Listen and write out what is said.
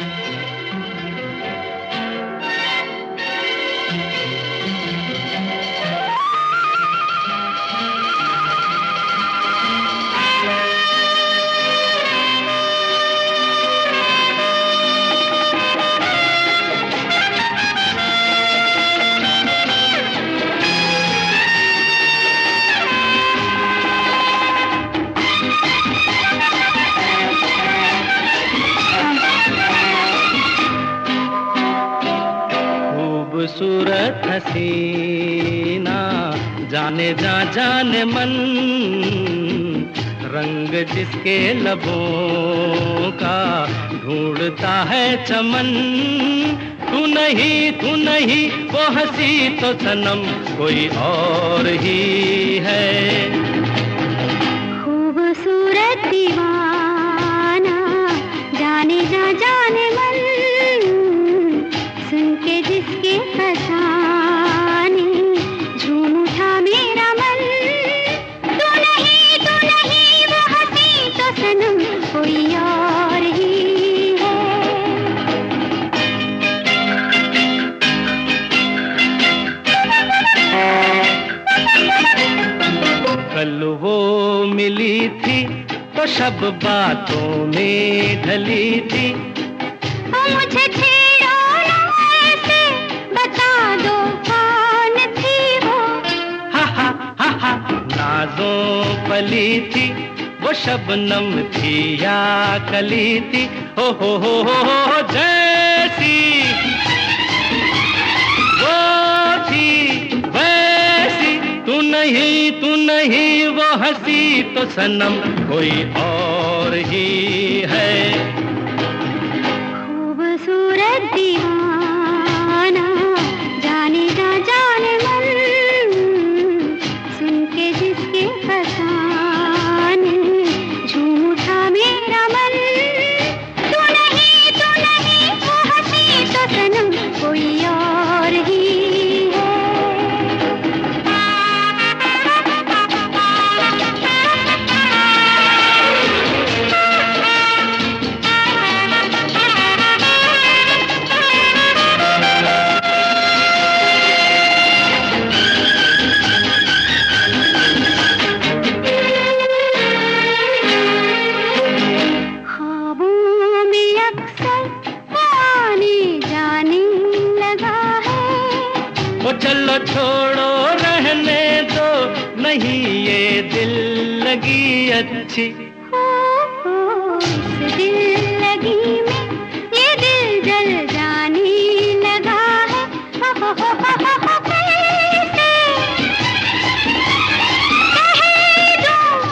Música हसीना। जाने जा, जाने मन, रंग जिसके लबों का ढूंढता है चमन। तू नहीं तू नहीं, वो हसी तो सनम, कोई और ही है। कल वो मिली थी तो सब बातों में ढली थी। ओ मुझे छेड़ो ना ऐसे बता दो कौन थी वो? हा हा हा हा नाजों पली थी वो शबनम थी या कली थी। हो हो हो हो, हो नहीं तू नहीं वो हँसी तो सनम कोई और ही है। छोड़ो रहने दो। नहीं ये दिल लगी अच्छी। हो, हो, इस दिल लगी